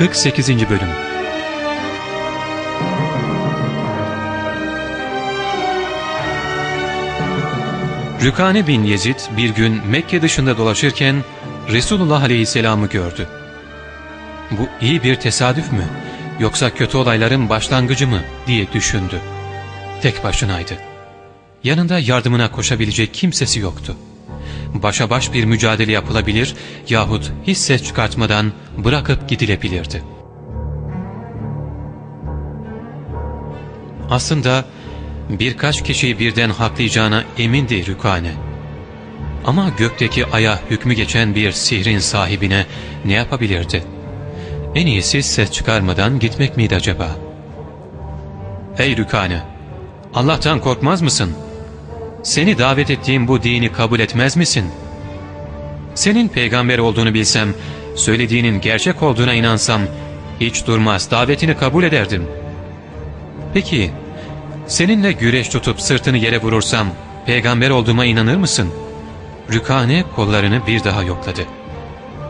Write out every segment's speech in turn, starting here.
48. Bölüm Rükane bin Yezid bir gün Mekke dışında dolaşırken Resulullah Aleyhisselam'ı gördü. Bu iyi bir tesadüf mü yoksa kötü olayların başlangıcı mı diye düşündü. Tek başınaydı. Yanında yardımına koşabilecek kimsesi yoktu. Başa baş bir mücadele yapılabilir yahut hiç ses çıkartmadan bırakıp gidilebilirdi. Aslında birkaç kişiyi birden haklayacağına emindi Rükane. Ama gökteki aya hükmü geçen bir sihrin sahibine ne yapabilirdi? En iyisi ses çıkarmadan gitmek miydi acaba? Ey Rükane! Allah'tan korkmaz mısın? Seni davet ettiğim bu dini kabul etmez misin? Senin peygamber olduğunu bilsem, söylediğinin gerçek olduğuna inansam, hiç durmaz davetini kabul ederdim. Peki, seninle güreş tutup sırtını yere vurursam, peygamber olduğuma inanır mısın? Rükane kollarını bir daha yokladı.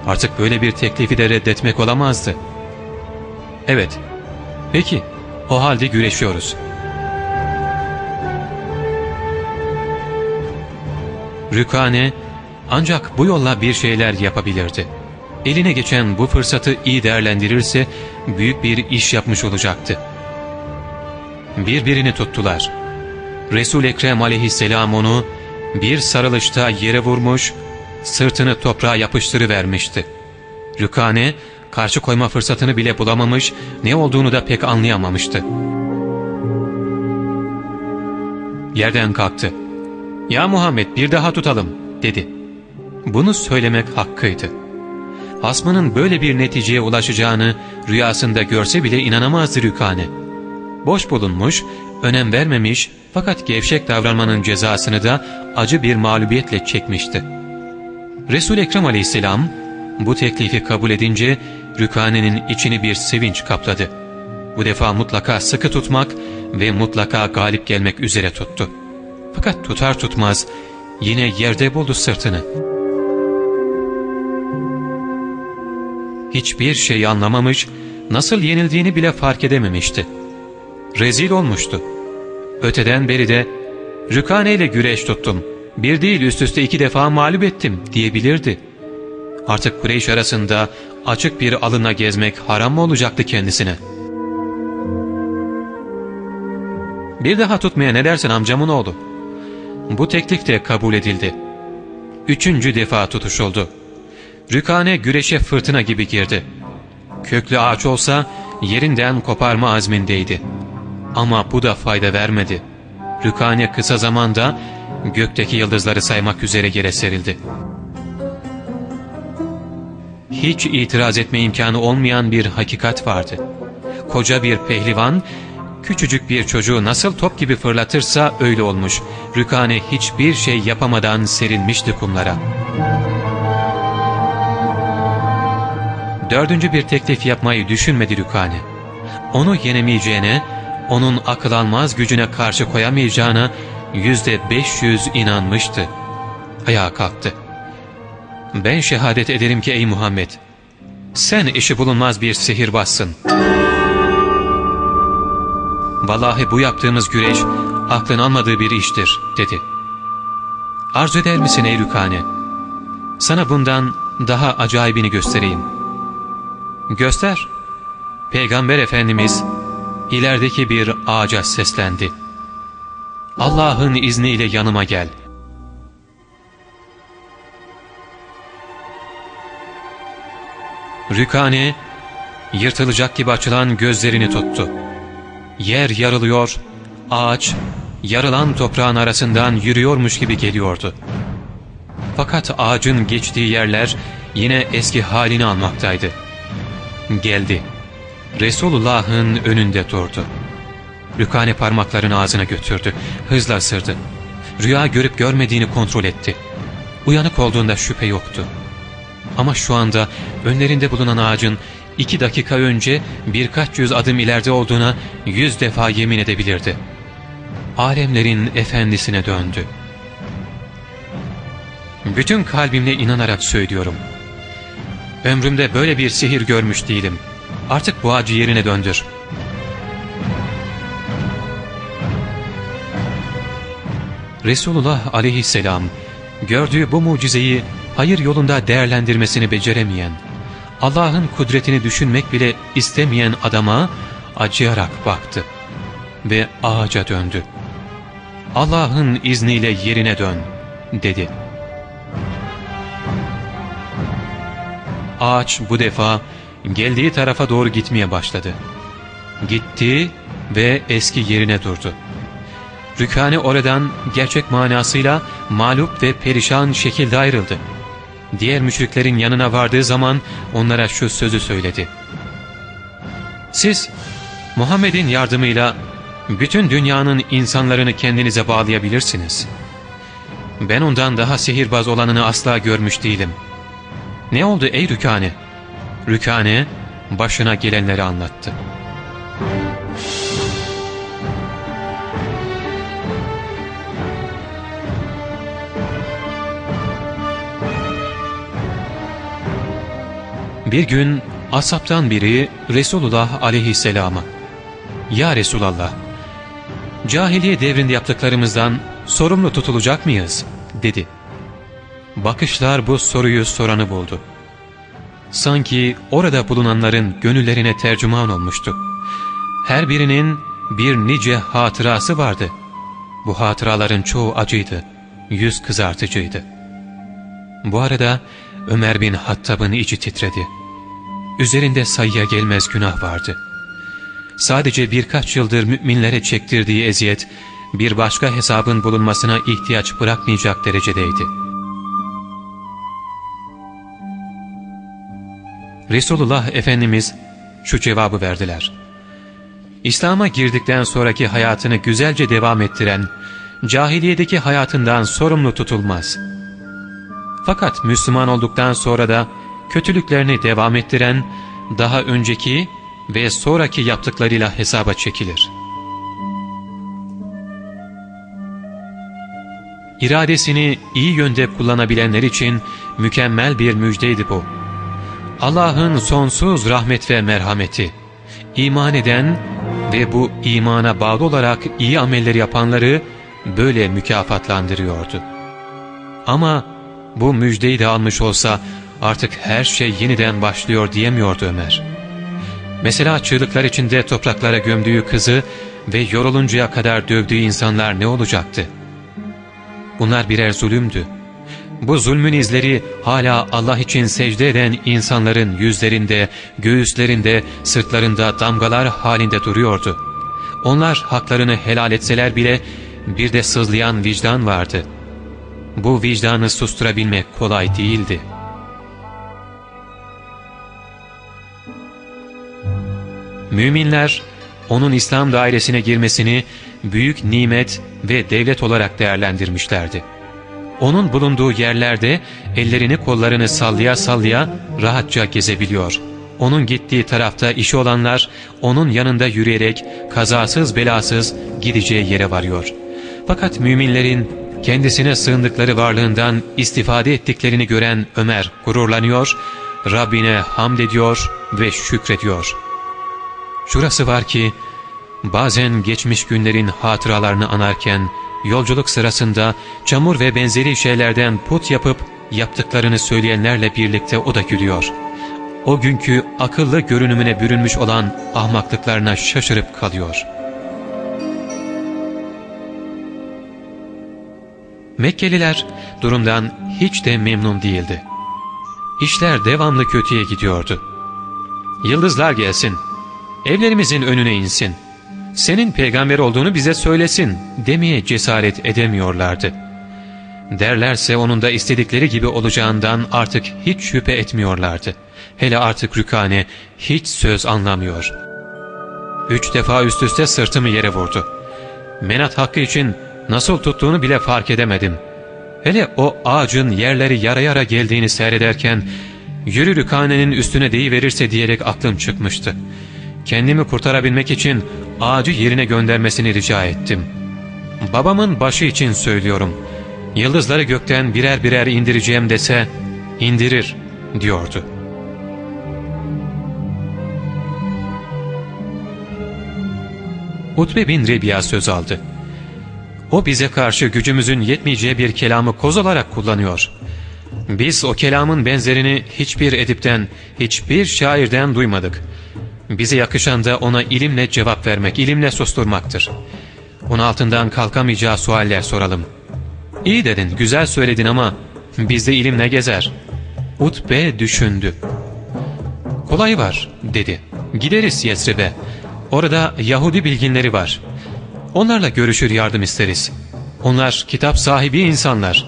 Artık böyle bir teklifi de reddetmek olamazdı. Evet, peki, o halde güreşiyoruz.'' Rükane ancak bu yolla bir şeyler yapabilirdi. Eline geçen bu fırsatı iyi değerlendirirse büyük bir iş yapmış olacaktı. Birbirini tuttular. Resul Ekrem aleyhisselam onu bir sarılışta yere vurmuş, sırtını toprağa yapıştırıvermişti. Rükane karşı koyma fırsatını bile bulamamış, ne olduğunu da pek anlayamamıştı. Yerden kalktı. ''Ya Muhammed bir daha tutalım.'' dedi. Bunu söylemek hakkıydı. Hasmının böyle bir neticeye ulaşacağını rüyasında görse bile inanamazdı Rükane. Boş bulunmuş, önem vermemiş fakat gevşek davranmanın cezasını da acı bir mağlubiyetle çekmişti. resul Ekrem aleyhisselam bu teklifi kabul edince Rükane'nin içini bir sevinç kapladı. Bu defa mutlaka sıkı tutmak ve mutlaka galip gelmek üzere tuttu. Fakat tutar tutmaz yine yerde buldu sırtını. Hiçbir şey anlamamış, nasıl yenildiğini bile fark edememişti. Rezil olmuştu. Öteden beri de Rükane ile güreş tuttum, bir değil üst üste iki defa mağlup ettim diyebilirdi. Artık Kureyş arasında açık bir alına gezmek haram mı olacaktı kendisine? Bir daha tutmaya ne dersin amcamın oğlu? Bu teklif de kabul edildi. Üçüncü defa tutuşuldu. Rükane güreşe fırtına gibi girdi. Köklü ağaç olsa yerinden koparma azmindeydi. Ama bu da fayda vermedi. Rükane kısa zamanda gökteki yıldızları saymak üzere yere serildi. Hiç itiraz etme imkanı olmayan bir hakikat vardı. Koca bir pehlivan Küçücük bir çocuğu nasıl top gibi fırlatırsa öyle olmuş. Rükane hiçbir şey yapamadan serilmişti kumlara. Dördüncü bir teklif yapmayı düşünmedi Rükane. Onu yenemeyeceğine, onun akıl almaz gücüne karşı koyamayacağına yüzde beş yüz inanmıştı. Ayağa kalktı. Ben şehadet ederim ki ey Muhammed, sen işi bulunmaz bir sihirbazsın.'' Vallahi bu yaptığımız güreş aklın almadığı bir iştir dedi. Arzu eder misin ey Rükane? Sana bundan daha acayibini göstereyim. Göster. Peygamber Efendimiz ilerideki bir ağaca seslendi. Allah'ın izniyle yanıma gel. Rükane yırtılacak gibi açılan gözlerini tuttu. Yer yarılıyor, ağaç yarılan toprağın arasından yürüyormuş gibi geliyordu. Fakat ağacın geçtiği yerler yine eski halini almaktaydı. Geldi. Resulullah'ın önünde durdu. Rükane parmaklarını ağzına götürdü. Hızla ısırdı. Rüya görüp görmediğini kontrol etti. Uyanık olduğunda şüphe yoktu. Ama şu anda önlerinde bulunan ağacın iki dakika önce birkaç yüz adım ileride olduğuna yüz defa yemin edebilirdi. Alemlerin efendisine döndü. Bütün kalbimle inanarak söylüyorum. Ömrümde böyle bir sihir görmüş değilim. Artık bu ağacı yerine döndür. Resulullah aleyhisselam gördüğü bu mucizeyi hayır yolunda değerlendirmesini beceremeyen, Allah'ın kudretini düşünmek bile istemeyen adama acıyarak baktı ve ağaca döndü. Allah'ın izniyle yerine dön dedi. Ağaç bu defa geldiği tarafa doğru gitmeye başladı. Gitti ve eski yerine durdu. Rükane oradan gerçek manasıyla mağlup ve perişan şekilde ayrıldı. Diğer müşriklerin yanına vardığı zaman onlara şu sözü söyledi. Siz Muhammed'in yardımıyla bütün dünyanın insanlarını kendinize bağlayabilirsiniz. Ben ondan daha sihirbaz olanını asla görmüş değilim. Ne oldu ey Rükane? Rükane başına gelenleri anlattı. Bir gün asaptan biri Resulullah aleyhisselama ''Ya Resulallah, cahiliye devrinde yaptıklarımızdan sorumlu tutulacak mıyız?'' dedi. Bakışlar bu soruyu soranı buldu. Sanki orada bulunanların gönüllerine tercüman olmuştu. Her birinin bir nice hatırası vardı. Bu hatıraların çoğu acıydı, yüz kızartıcıydı. Bu arada Ömer bin Hattab'ın içi titredi. Üzerinde sayıya gelmez günah vardı. Sadece birkaç yıldır müminlere çektirdiği eziyet, bir başka hesabın bulunmasına ihtiyaç bırakmayacak derecedeydi. Resulullah Efendimiz şu cevabı verdiler. İslam'a girdikten sonraki hayatını güzelce devam ettiren, cahiliyedeki hayatından sorumlu tutulmaz. Fakat Müslüman olduktan sonra da kötülüklerini devam ettiren, daha önceki ve sonraki yaptıklarıyla hesaba çekilir. İradesini iyi yönde kullanabilenler için mükemmel bir müjdeydi bu. Allah'ın sonsuz rahmet ve merhameti, iman eden ve bu imana bağlı olarak iyi ameller yapanları böyle mükafatlandırıyordu. Ama bu müjdeyi de almış olsa artık her şey yeniden başlıyor diyemiyordu Ömer. Mesela çığlıklar içinde topraklara gömdüğü kızı ve yoruluncaya kadar dövdüğü insanlar ne olacaktı? Bunlar birer zulümdü. Bu zulmün izleri hala Allah için secde eden insanların yüzlerinde, göğüslerinde, sırtlarında damgalar halinde duruyordu. Onlar haklarını helal etseler bile bir de sızlayan vicdan vardı. Bu vicdanı susturabilmek kolay değildi. Müminler onun İslam dairesine girmesini büyük nimet ve devlet olarak değerlendirmişlerdi. Onun bulunduğu yerlerde ellerini kollarını sallaya sallaya rahatça gezebiliyor. Onun gittiği tarafta işi olanlar onun yanında yürüyerek kazasız belasız gideceği yere varıyor. Fakat müminlerin kendisine sığındıkları varlığından istifade ettiklerini gören Ömer gururlanıyor, Rabbine hamd ediyor ve şükrediyor. Şurası var ki bazen geçmiş günlerin hatıralarını anarken yolculuk sırasında çamur ve benzeri şeylerden put yapıp yaptıklarını söyleyenlerle birlikte o da gülüyor. O günkü akıllı görünümüne bürünmüş olan ahmaklıklarına şaşırıp kalıyor. Mekkeliler durumdan hiç de memnun değildi. İşler devamlı kötüye gidiyordu. Yıldızlar gelsin, evlerimizin önüne insin.'' senin peygamber olduğunu bize söylesin demeye cesaret edemiyorlardı. Derlerse onun da istedikleri gibi olacağından artık hiç şüphe etmiyorlardı. Hele artık Rükane hiç söz anlamıyor. Üç defa üst üste sırtımı yere vurdu. Menat hakkı için nasıl tuttuğunu bile fark edemedim. Hele o ağacın yerleri yara yara geldiğini seyrederken yürü Rükane'nin üstüne deyiverirse diyerek aklım çıkmıştı kendimi kurtarabilmek için ağacı yerine göndermesini rica ettim. Babamın başı için söylüyorum. Yıldızları gökten birer birer indireceğim dese indirir diyordu. Utbe bin Rebiya söz aldı. O bize karşı gücümüzün yetmeyeceği bir kelamı koz olarak kullanıyor. Biz o kelamın benzerini hiçbir edipten, hiçbir şairden duymadık. Bize yakışan da ona ilimle cevap vermek, ilimle susturmaktır. Onun altından kalkamayacağı sualler soralım. İyi dedin, güzel söyledin ama bizde ilim ne gezer? Utbe düşündü. Kolay var, dedi. Gideriz Yesrib'e. Orada Yahudi bilginleri var. Onlarla görüşür yardım isteriz. Onlar kitap sahibi insanlar.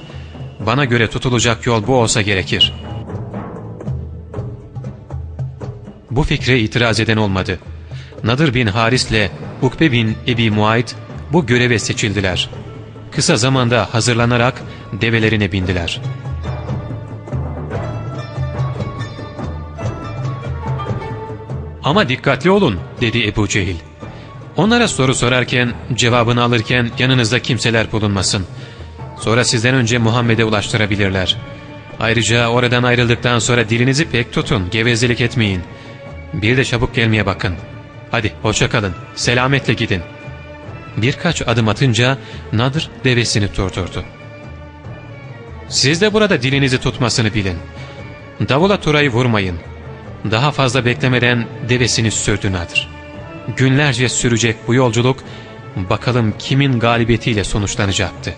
Bana göre tutulacak yol bu olsa gerekir. Bu fikre itiraz eden olmadı. Nadir bin Haris ile Ukbe bin Ebi Muayt bu göreve seçildiler. Kısa zamanda hazırlanarak develerine bindiler. Ama dikkatli olun dedi Ebu Cehil. Onlara soru sorarken, cevabını alırken yanınızda kimseler bulunmasın. Sonra sizden önce Muhammed'e ulaştırabilirler. Ayrıca oradan ayrıldıktan sonra dilinizi pek tutun, gevezelik etmeyin. Bir de çabuk gelmeye bakın. Hadi hoşçakalın, selametle gidin. Birkaç adım atınca Nadir devesini durdurdu. Siz de burada dilinizi tutmasını bilin. Davula turayı vurmayın. Daha fazla beklemeden devesini sürdü Nadir. Günlerce sürecek bu yolculuk bakalım kimin galibiyetiyle sonuçlanacaktı.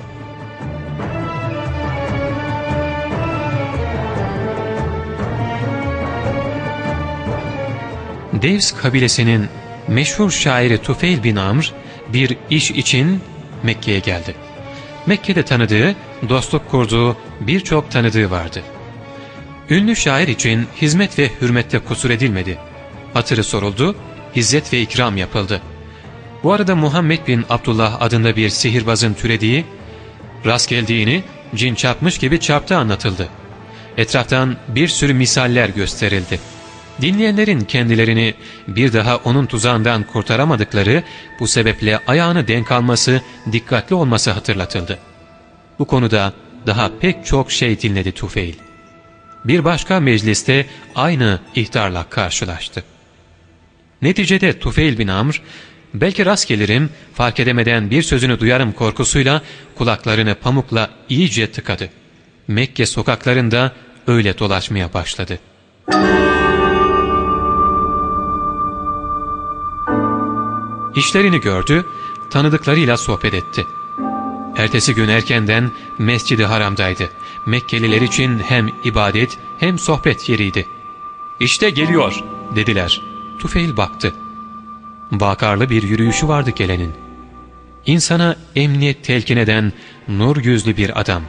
Devs kabilesinin meşhur şairi Tufeil bin Amr bir iş için Mekke'ye geldi. Mekke'de tanıdığı, dostluk kurduğu birçok tanıdığı vardı. Ünlü şair için hizmet ve hürmette kusur edilmedi. Hatırı soruldu, izzet ve ikram yapıldı. Bu arada Muhammed bin Abdullah adında bir sihirbazın türediği, rast geldiğini cin çarpmış gibi çarptı anlatıldı. Etraftan bir sürü misaller gösterildi. Dinleyenlerin kendilerini bir daha onun tuzağından kurtaramadıkları bu sebeple ayağını denk alması, dikkatli olması hatırlatıldı. Bu konuda daha pek çok şey dinledi Tufeil. Bir başka mecliste aynı ihtarla karşılaştı. Neticede Tufeil bin Amr, belki rast gelirim, fark edemeden bir sözünü duyarım korkusuyla kulaklarını pamukla iyice tıkadı. Mekke sokaklarında öyle dolaşmaya başladı. İşlerini gördü, tanıdıklarıyla sohbet etti. Ertesi gün erkenden Mescid-i Haram'daydı. Mekkeliler için hem ibadet hem sohbet yeriydi. ''İşte geliyor.'' dediler. Tufeil baktı. Bakarlı bir yürüyüşü vardı gelenin. İnsana emniyet telkin eden nur yüzlü bir adam.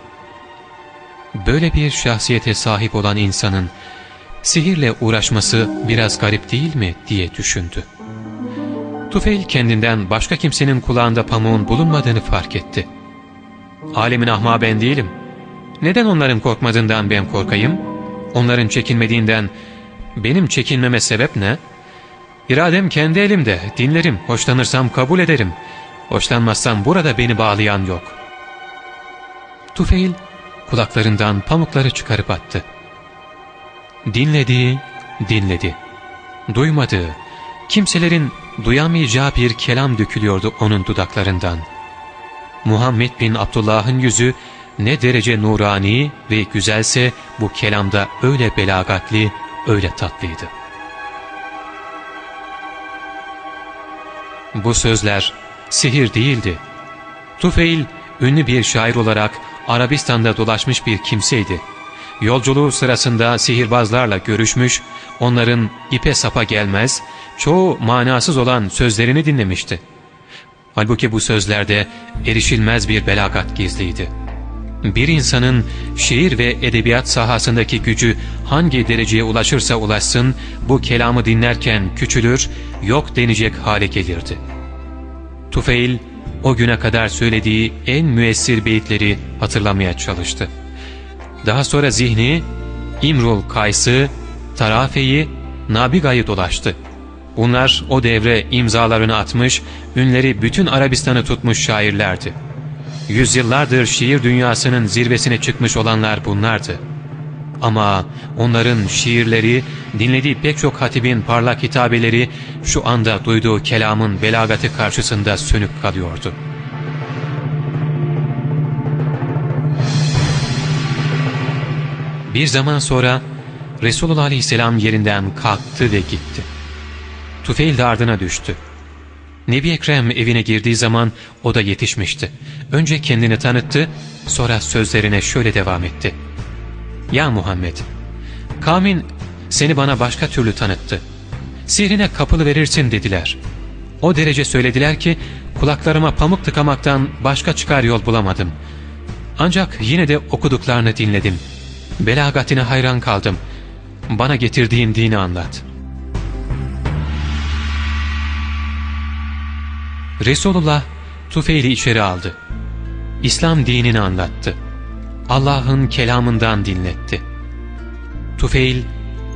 Böyle bir şahsiyete sahip olan insanın sihirle uğraşması biraz garip değil mi diye düşündü. Tufeil kendinden başka kimsenin kulağında pamuğun bulunmadığını fark etti. Alemin ahma ben değilim. Neden onların korkmadığından ben korkayım? Onların çekinmediğinden benim çekinmeme sebep ne? İradem kendi elimde, dinlerim, hoşlanırsam kabul ederim. Hoşlanmazsam burada beni bağlayan yok. Tufeil kulaklarından pamukları çıkarıp attı. Dinledi, dinledi. Duymadığı, kimselerin duyamayacağı bir kelam dökülüyordu onun dudaklarından. Muhammed bin Abdullah'ın yüzü ne derece nurani ve güzelse bu kelamda öyle belagatli, öyle tatlıydı. Bu sözler sihir değildi. Tufeil ünlü bir şair olarak Arabistan'da dolaşmış bir kimseydi. Yolculuğu sırasında sihirbazlarla görüşmüş, onların ipe sapa gelmez, çoğu manasız olan sözlerini dinlemişti. Halbuki bu sözlerde erişilmez bir belagat gizliydi. Bir insanın şiir ve edebiyat sahasındaki gücü hangi dereceye ulaşırsa ulaşsın, bu kelamı dinlerken küçülür, yok denecek hale gelirdi. Tufeil, o güne kadar söylediği en müessir beyitleri hatırlamaya çalıştı. Daha sonra zihni, İmrul Kays'ı, Tarafe'yi, Nabiga'yı dolaştı. Bunlar o devre imzalarını atmış, ünleri bütün Arabistan'ı tutmuş şairlerdi. Yüzyıllardır şiir dünyasının zirvesine çıkmış olanlar bunlardı. Ama onların şiirleri, dinlediği pek çok hatibin parlak hitabeleri şu anda duyduğu kelamın belagatı karşısında sönük kalıyordu. Bir zaman sonra Resulullah Aleyhisselam yerinden kalktı ve gitti. Tufeil de ardına düştü. Nebi Ekrem evine girdiği zaman o da yetişmişti. Önce kendini tanıttı, sonra sözlerine şöyle devam etti. ''Ya Muhammed, kavmin seni bana başka türlü tanıttı. Sihrine kapılı verirsin dediler. O derece söylediler ki kulaklarıma pamuk tıkamaktan başka çıkar yol bulamadım. Ancak yine de okuduklarını dinledim. Belagatine hayran kaldım. Bana getirdiğin dini anlat.'' Resulullah Tufeil'i içeri aldı. İslam dinini anlattı. Allah'ın kelamından dinletti. Tufeil,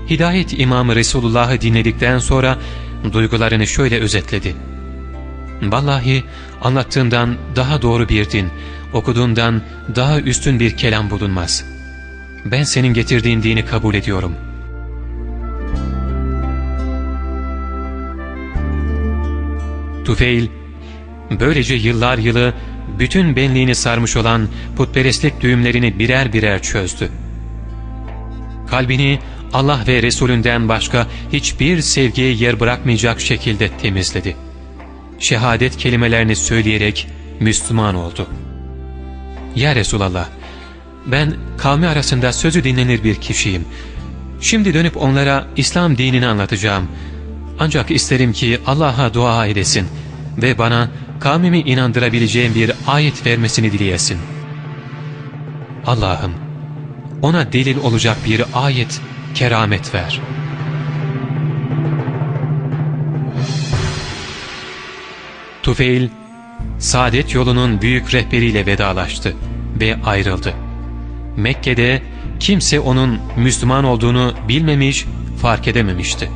Hidayet İmamı Resulullah'ı dinledikten sonra duygularını şöyle özetledi. Vallahi anlattığından daha doğru bir din, okuduğundan daha üstün bir kelam bulunmaz. Ben senin getirdiğin dini kabul ediyorum. Tufeil, Böylece yıllar yılı bütün benliğini sarmış olan putperestlik düğümlerini birer birer çözdü. Kalbini Allah ve Resulünden başka hiçbir sevgiye yer bırakmayacak şekilde temizledi. Şehadet kelimelerini söyleyerek Müslüman oldu. Ya Resulallah, ben kavmi arasında sözü dinlenir bir kişiyim. Şimdi dönüp onlara İslam dinini anlatacağım. Ancak isterim ki Allah'a dua edesin ve bana kavmimi inandırabileceğim bir ayet vermesini dileyesin. Allah'ım ona delil olacak bir ayet, keramet ver. Tufeil, saadet yolunun büyük rehberiyle vedalaştı ve ayrıldı. Mekke'de kimse onun Müslüman olduğunu bilmemiş, fark edememişti.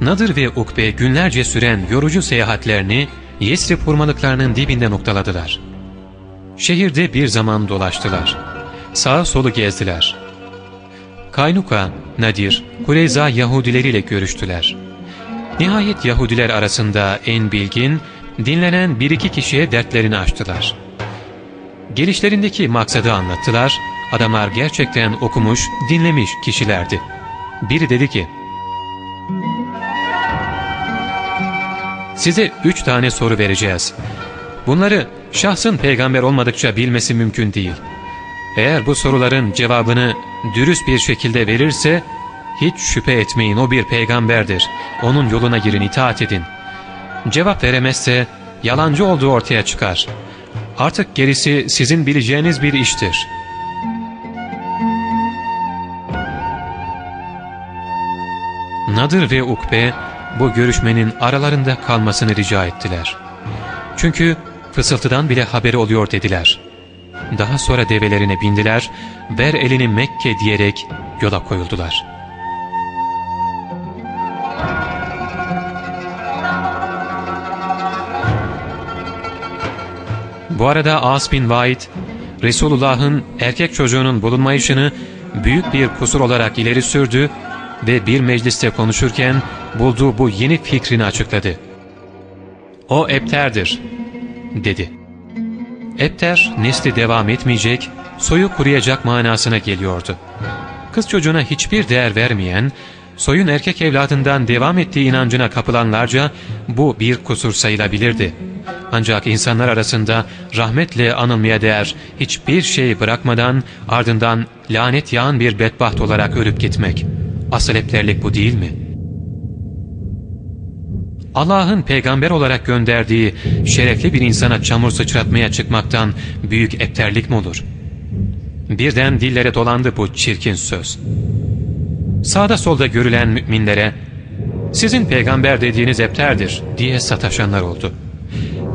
Nadır ve Ukbe günlerce süren yorucu seyahatlerini Yesrib hurmalıklarının dibinde noktaladılar. Şehirde bir zaman dolaştılar. Sağa solu gezdiler. Kaynuka, Nadir, Kureyza Yahudileriyle görüştüler. Nihayet Yahudiler arasında en bilgin, dinlenen bir iki kişiye dertlerini açtılar. Gelişlerindeki maksadı anlattılar, adamlar gerçekten okumuş, dinlemiş kişilerdi. Biri dedi ki, Size üç tane soru vereceğiz. Bunları şahsın peygamber olmadıkça bilmesi mümkün değil. Eğer bu soruların cevabını dürüst bir şekilde verirse hiç şüphe etmeyin o bir peygamberdir. Onun yoluna girin itaat edin. Cevap veremezse yalancı olduğu ortaya çıkar. Artık gerisi sizin bileceğiniz bir iştir. Nadır ve Ukbe bu görüşmenin aralarında kalmasını rica ettiler. Çünkü fısıltıdan bile haberi oluyor dediler. Daha sonra develerine bindiler, ver elini Mekke diyerek yola koyuldular. Bu arada As bin Vaid, Resulullah'ın erkek çocuğunun bulunmayışını büyük bir kusur olarak ileri sürdü ve bir mecliste konuşurken bulduğu bu yeni fikrini açıkladı. O Epter'dir, dedi. Epter, nesli devam etmeyecek, soyu kuruyacak manasına geliyordu. Kız çocuğuna hiçbir değer vermeyen, soyun erkek evladından devam ettiği inancına kapılanlarca bu bir kusur sayılabilirdi. Ancak insanlar arasında rahmetle anılmaya değer hiçbir şey bırakmadan ardından lanet yağan bir bedbaht olarak ölüp gitmek. Asıl epterlik bu değil mi?'' Allah'ın peygamber olarak gönderdiği şerefli bir insana çamur sıçratmaya çıkmaktan büyük epterlik mi olur? Birden dillere dolandı bu çirkin söz. Sağda solda görülen müminlere sizin peygamber dediğiniz epterdir diye sataşanlar oldu.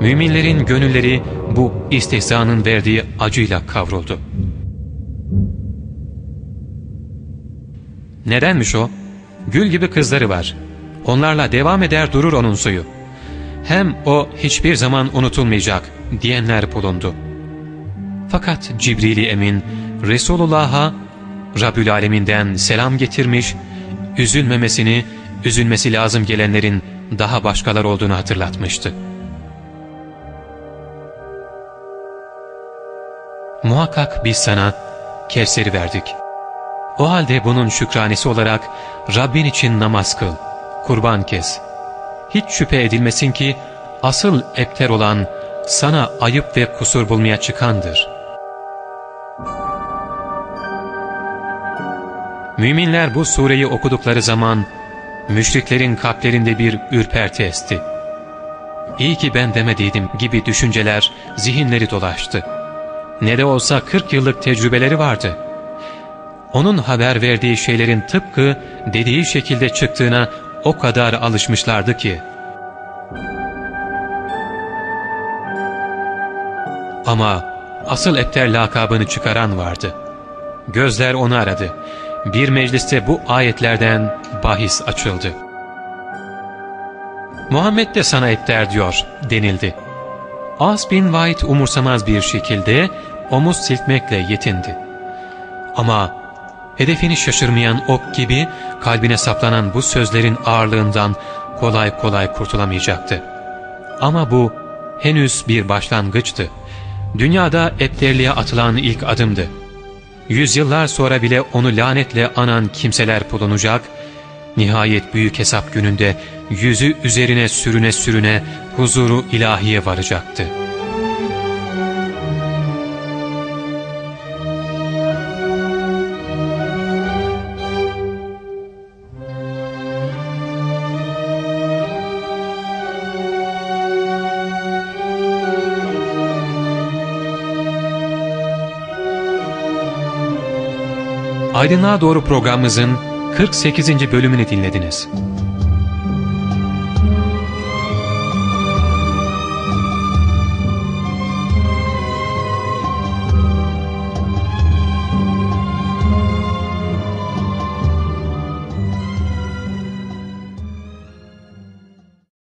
Müminlerin gönülleri bu istihzanın verdiği acıyla kavruldu. Nedenmiş o? Gül gibi kızları var. Onlarla devam eder durur onun suyu. Hem o hiçbir zaman unutulmayacak, diyenler bulundu. Fakat Cibril-i Emin Resulullah'a Rabbül Alemin'den selam getirmiş, üzülmemesini, üzülmesi lazım gelenlerin daha başkalar olduğunu hatırlatmıştı. Muhakkak biz sana Kevser'i verdik. O halde bunun şükranesi olarak Rabbin için namaz kıl, kurban kes. Hiç şüphe edilmesin ki asıl epter olan sana ayıp ve kusur bulmaya çıkandır. Müminler bu sureyi okudukları zaman müşriklerin kalplerinde bir ürperti esti. İyi ki ben demediydim gibi düşünceler zihinleri dolaştı. Ne de olsa 40 yıllık tecrübeleri vardı. Onun haber verdiği şeylerin tıpkı dediği şekilde çıktığına o kadar alışmışlardı ki. Ama asıl Epter lakabını çıkaran vardı. Gözler onu aradı. Bir mecliste bu ayetlerden bahis açıldı. Muhammed de sana Epter diyor denildi. As bin White umursamaz bir şekilde omuz silkmekle yetindi. Ama hedefini şaşırmayan ok gibi kalbine saplanan bu sözlerin ağırlığından kolay kolay kurtulamayacaktı. Ama bu henüz bir başlangıçtı. Dünyada epterliğe atılan ilk adımdı. Yüzyıllar sonra bile onu lanetle anan kimseler bulunacak, nihayet büyük hesap gününde yüzü üzerine sürüne sürüne huzuru ilahiye varacaktı. Aydınlığa Doğru programımızın 48. bölümünü dinlediniz.